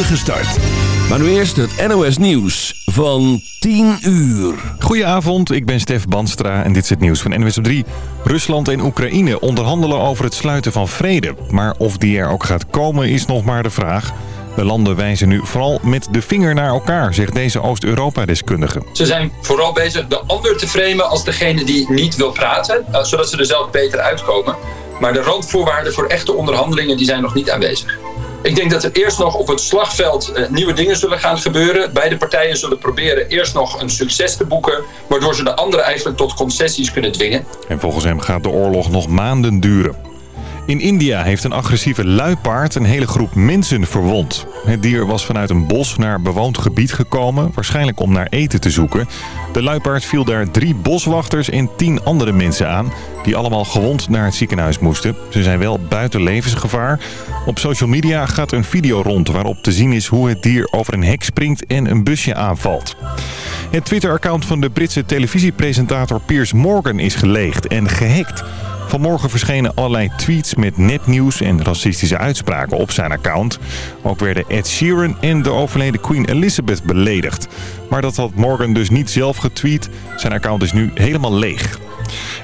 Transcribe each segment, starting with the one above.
spoedige start. Maar nu eerst het NOS Nieuws van 10 uur. Goedenavond, ik ben Stef Banstra en dit is het nieuws van NWS op 3. Rusland en Oekraïne onderhandelen over het sluiten van vrede. Maar of die er ook gaat komen is nog maar de vraag. De landen wijzen nu vooral met de vinger naar elkaar, zegt deze Oost-Europa-deskundige. Ze zijn vooral bezig de ander te framen als degene die niet wil praten, eh, zodat ze er zelf beter uitkomen. Maar de randvoorwaarden voor echte onderhandelingen die zijn nog niet aanwezig. Ik denk dat er eerst nog op het slagveld eh, nieuwe dingen zullen gaan gebeuren. Beide partijen zullen proberen eerst nog een succes te boeken... waardoor ze de anderen eigenlijk tot concessies kunnen dwingen. En volgens hem gaat de oorlog nog maanden duren. In India heeft een agressieve luipaard een hele groep mensen verwond. Het dier was vanuit een bos naar bewoond gebied gekomen, waarschijnlijk om naar eten te zoeken. De luipaard viel daar drie boswachters en tien andere mensen aan, die allemaal gewond naar het ziekenhuis moesten. Ze zijn wel buiten levensgevaar. Op social media gaat een video rond waarop te zien is hoe het dier over een hek springt en een busje aanvalt. Het Twitter-account van de Britse televisiepresentator Piers Morgan is geleegd en gehackt. Vanmorgen verschenen allerlei tweets met nepnieuws en racistische uitspraken op zijn account. Ook werden Ed Sheeran en de overleden Queen Elizabeth beledigd. Maar dat had Morgan dus niet zelf getweet. Zijn account is nu helemaal leeg.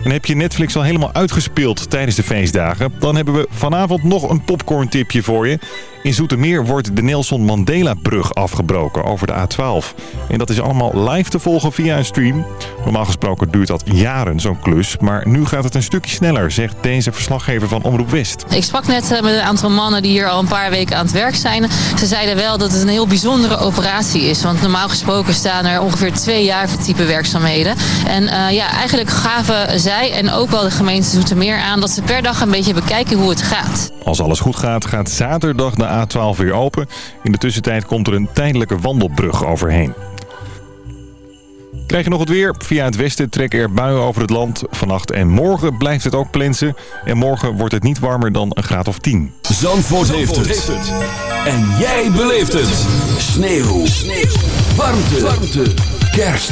En heb je Netflix al helemaal uitgespeeld tijdens de feestdagen? Dan hebben we vanavond nog een popcorn tipje voor je. In Zoetermeer wordt de Nelson Mandela-brug afgebroken over de A12. En dat is allemaal live te volgen via een stream. Normaal gesproken duurt dat jaren, zo'n klus. Maar nu gaat het een stukje sneller, zegt deze verslaggever van Omroep West. Ik sprak net eh, met een aantal mannen die hier al een paar weken aan het werk zijn. Ze zeiden wel dat het een heel bijzondere operatie is. Want normaal gesproken staan er ongeveer twee jaar voor type werkzaamheden. En uh, ja, eigenlijk gaven zij en ook wel de gemeente Zoetermeer aan... dat ze per dag een beetje bekijken hoe het gaat. Als alles goed gaat, gaat zaterdag de A12 weer open. In de tussentijd komt er een tijdelijke wandelbrug overheen. Krijg je nog het weer? Via het westen trekken er buien over het land. Vannacht en morgen blijft het ook plensen. En morgen wordt het niet warmer dan een graad of 10. Zandvoort, heeft, het. En jij beleeft het. Sneeuw. Sneeuw. Warmte. Warmte. Kerst.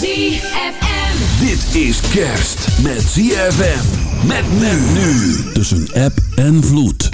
ZFM. Dit is kerst met ZFM. Met men nu. Tussen app en vloed.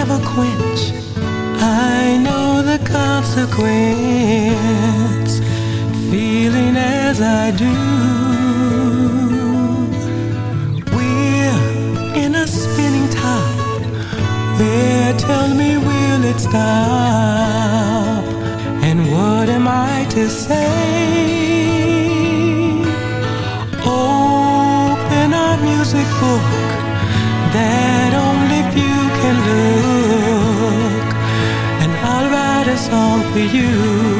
never quench. I know the consequence, feeling as I do. We're in a spinning top. They tell me, will it stop? And what am I to say? Open a music book that only few can look. song for you.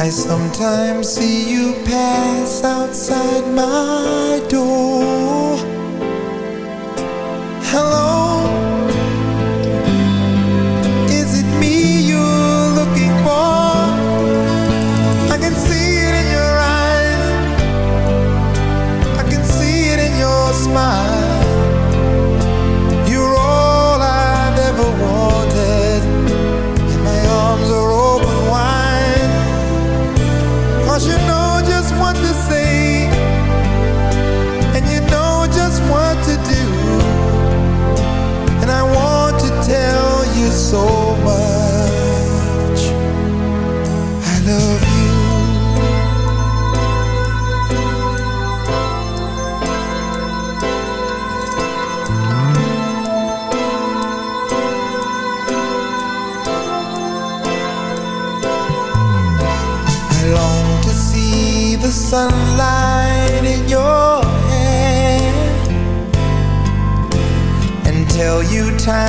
I sometimes see you pass outside my door. Hello?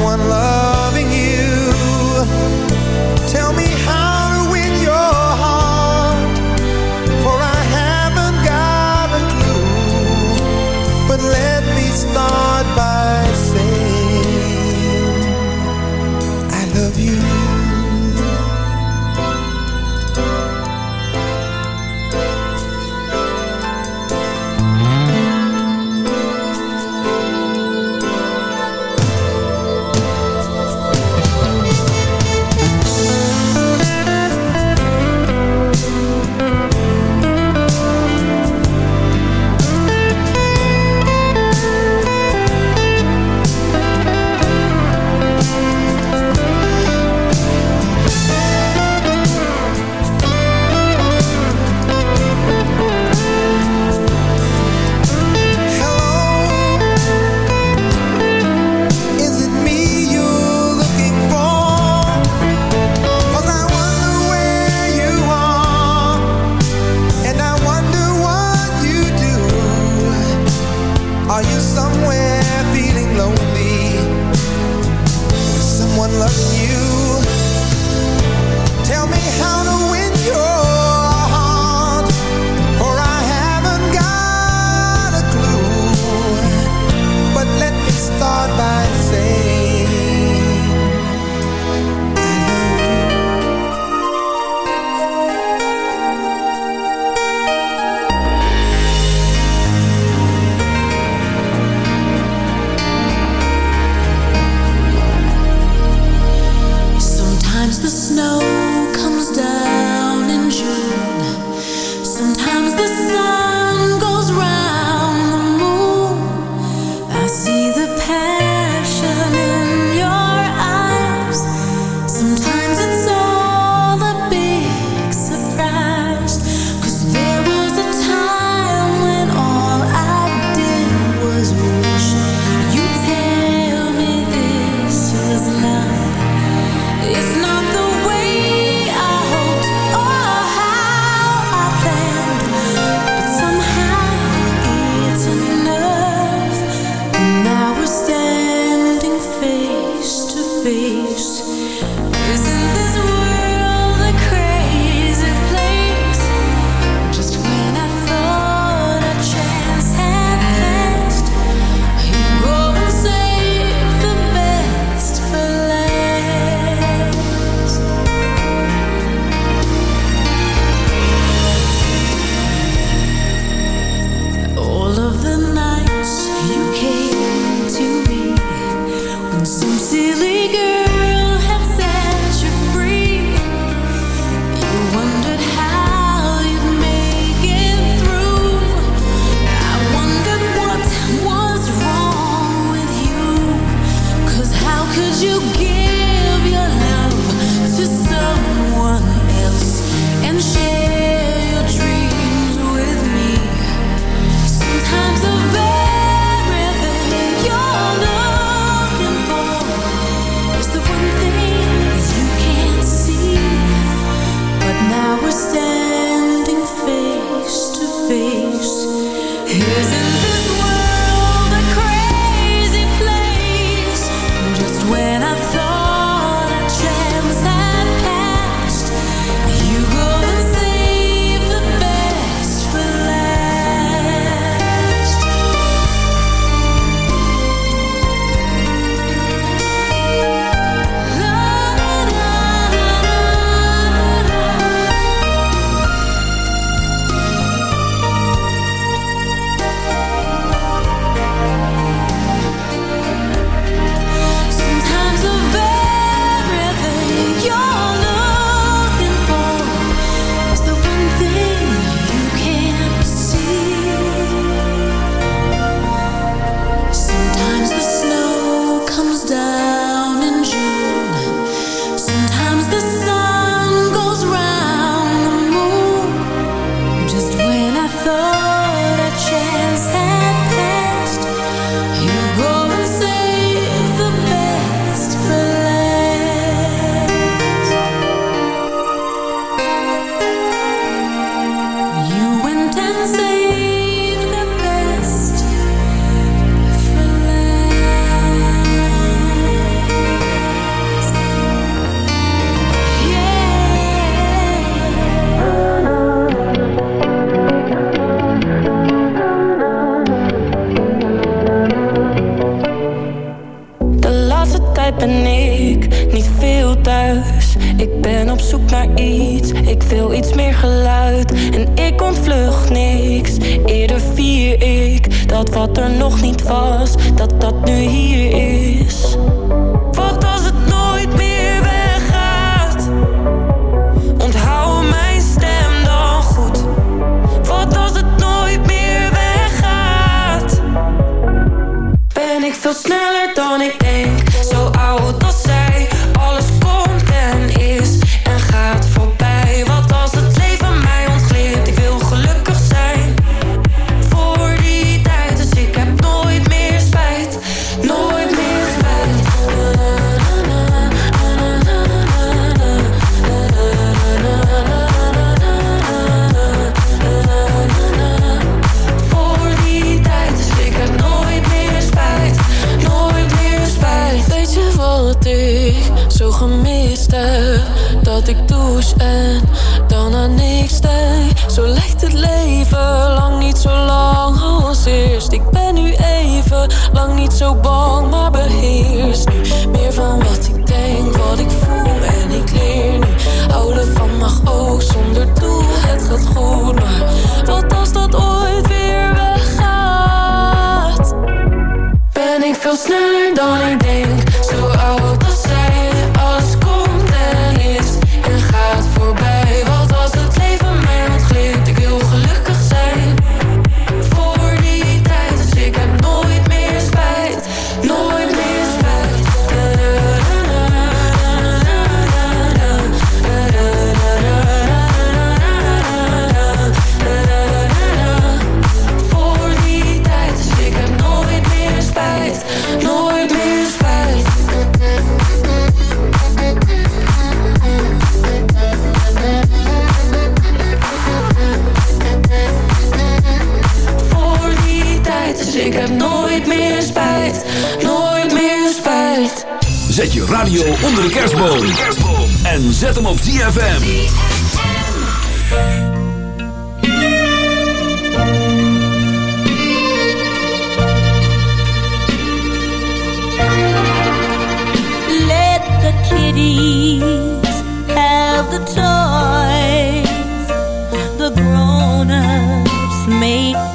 someone love.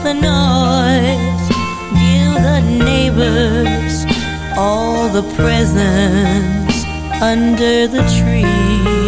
the noise, give the neighbors all the presents under the tree.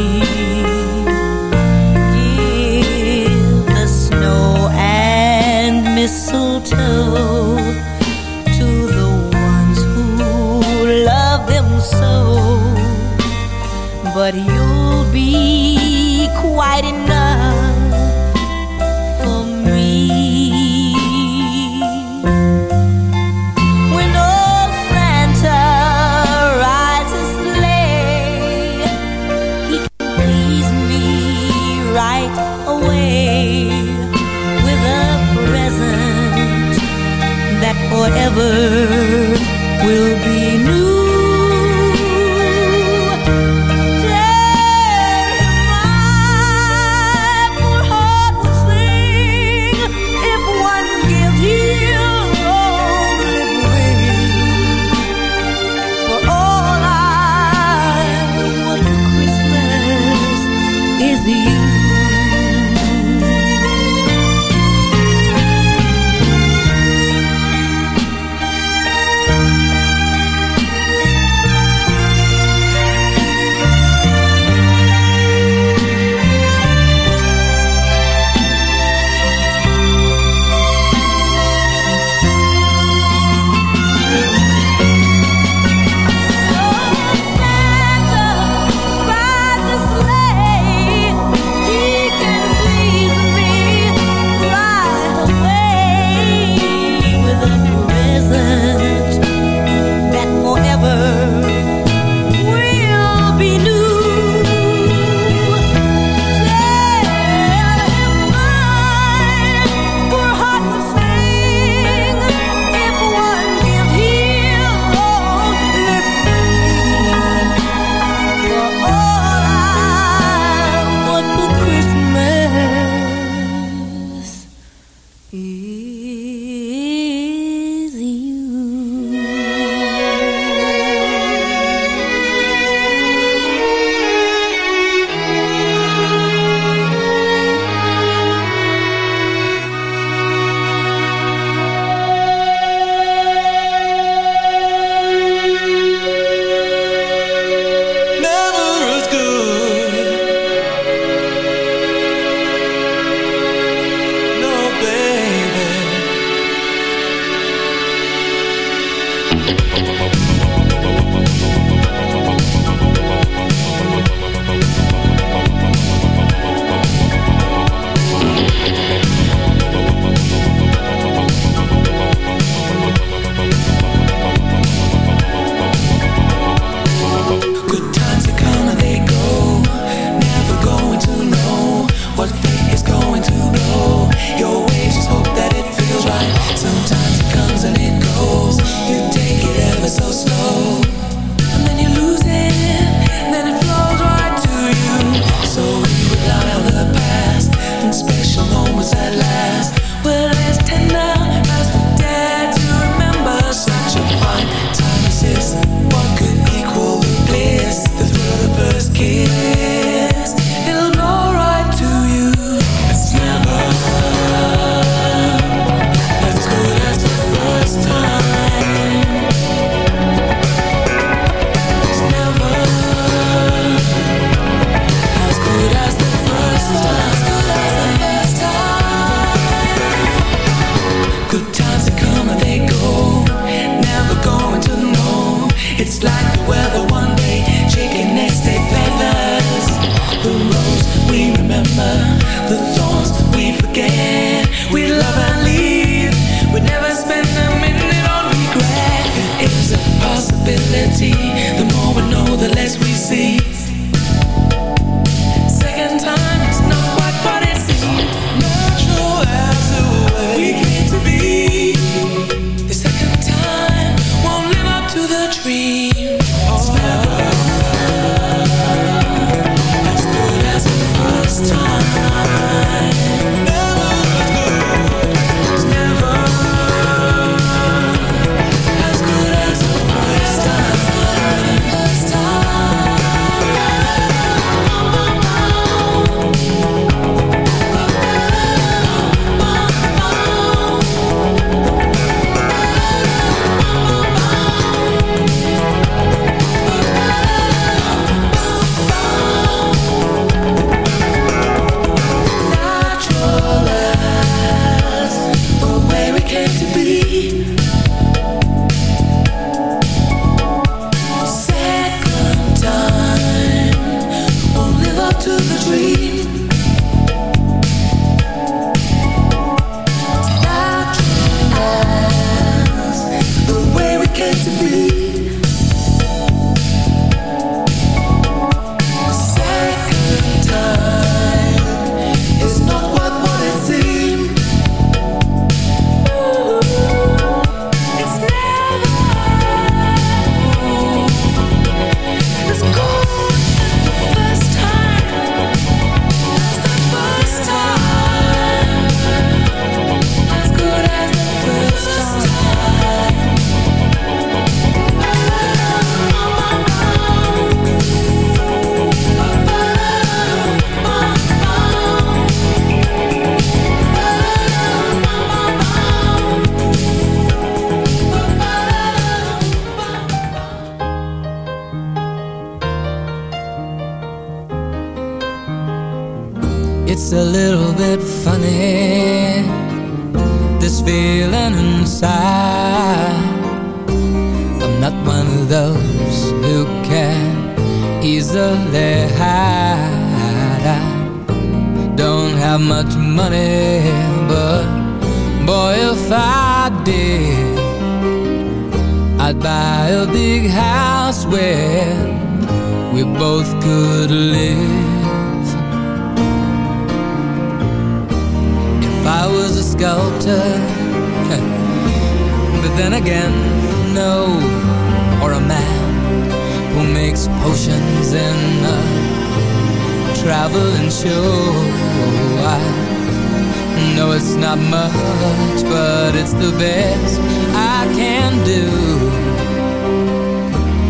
It's the best I can do.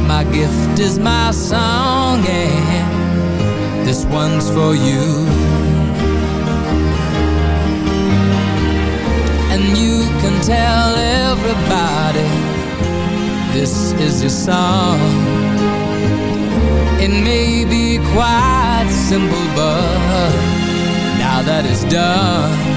My gift is my song, and this one's for you. And you can tell everybody this is your song. It may be quite simple, but now that it's done,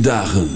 dagen.